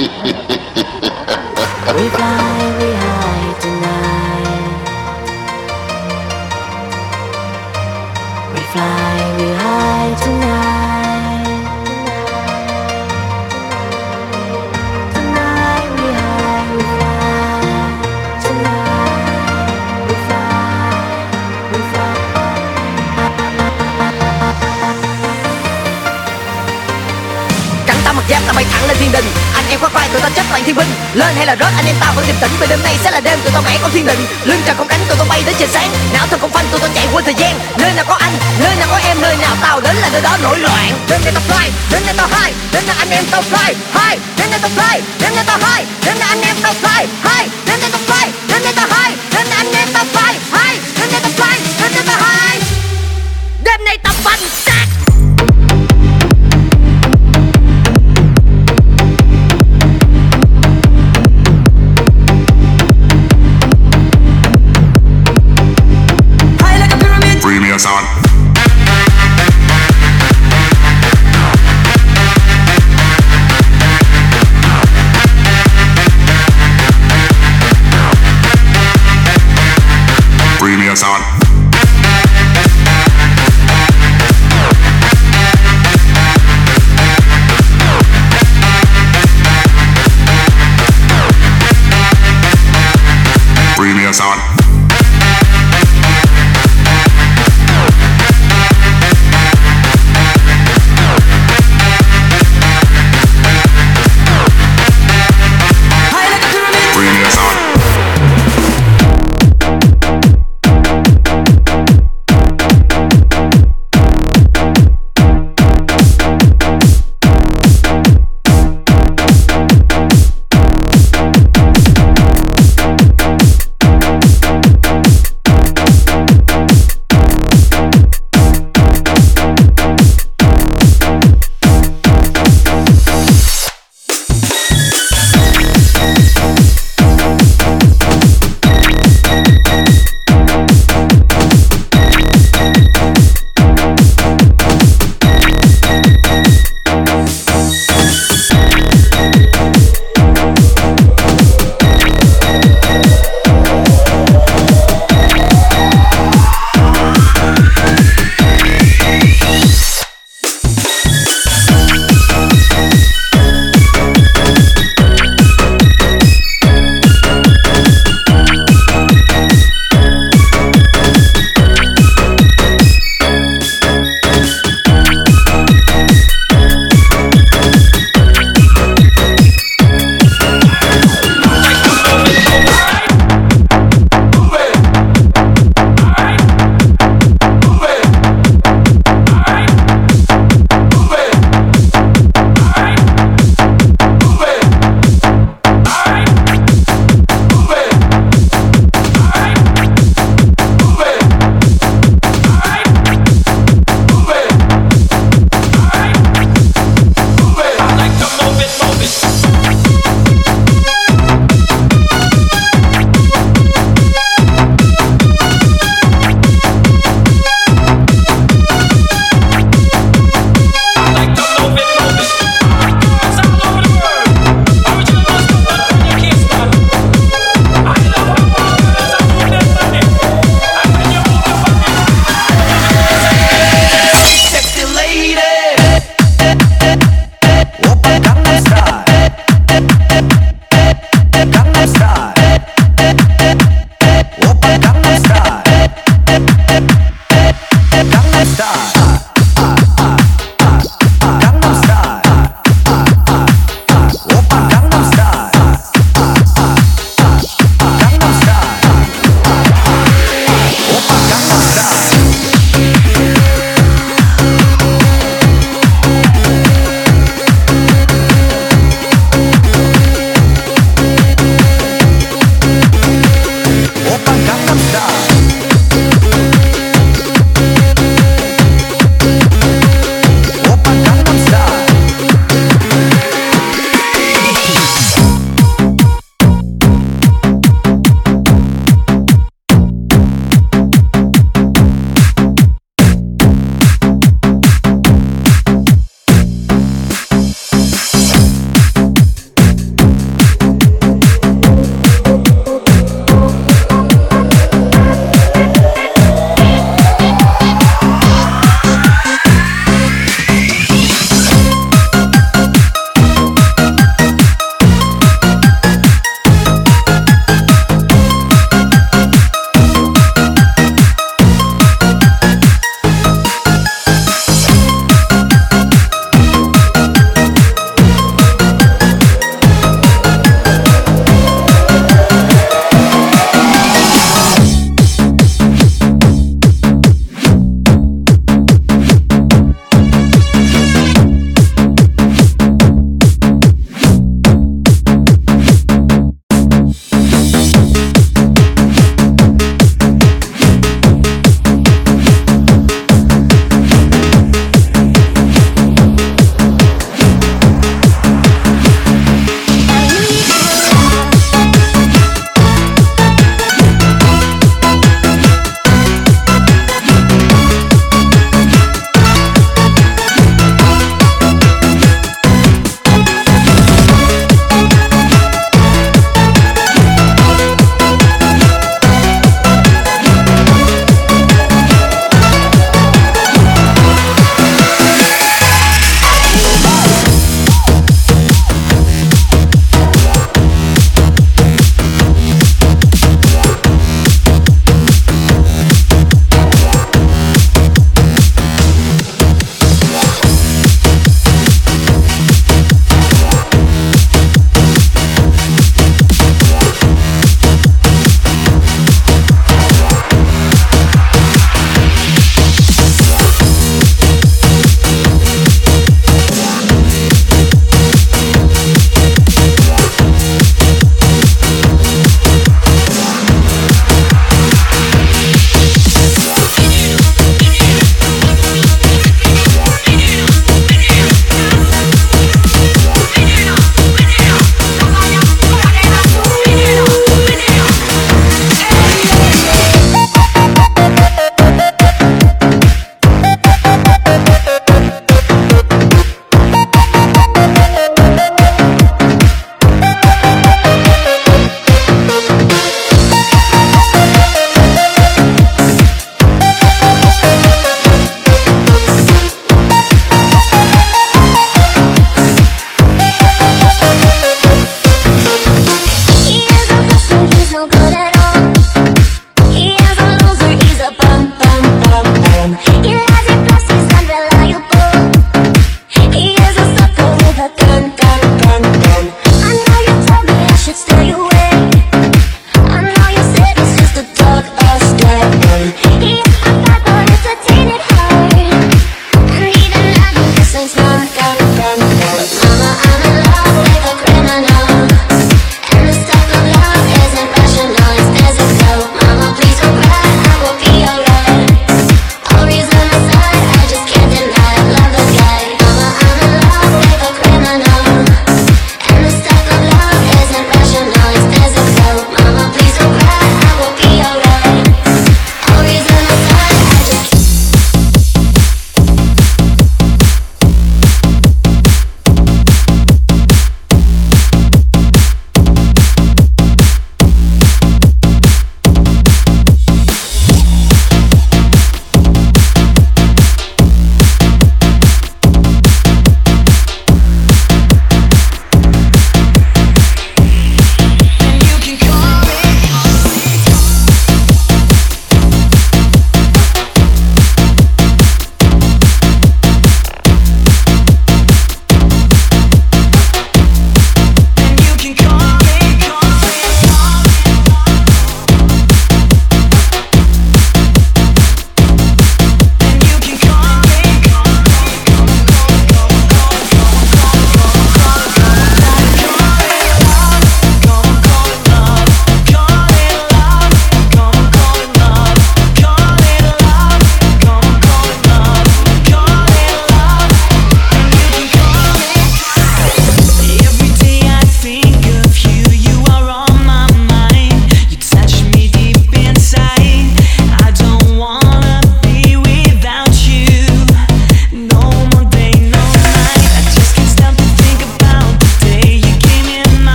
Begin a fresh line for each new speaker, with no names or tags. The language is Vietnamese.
We fly,
tụi tao chấp toàn thiên binh. Lên hay là rớt, anh em tao vẫn điềm tĩnh. Vì đêm nay sẽ là đêm tụi tao ngã con thiên định lưng trời không đánh, tụi tao bay đến trời sáng. Não thật không phanh, tụi tao chạy quên thời gian. Nơi nào có anh, nơi nào có em, nơi nào tao đến là nơi đó nổi loạn. Đến nay tao fly, đến nay tao high. Đến nay anh em tao fly, high. Đến nay tao fly, đến nay tao high. Đến nay anh em tao fly, high. Đến nay tao fly, đến nay tao high. Đêm nay anh em tao fly, high. Đến nay tao fly, đến nay tao high. Đêm nay tao phanh xác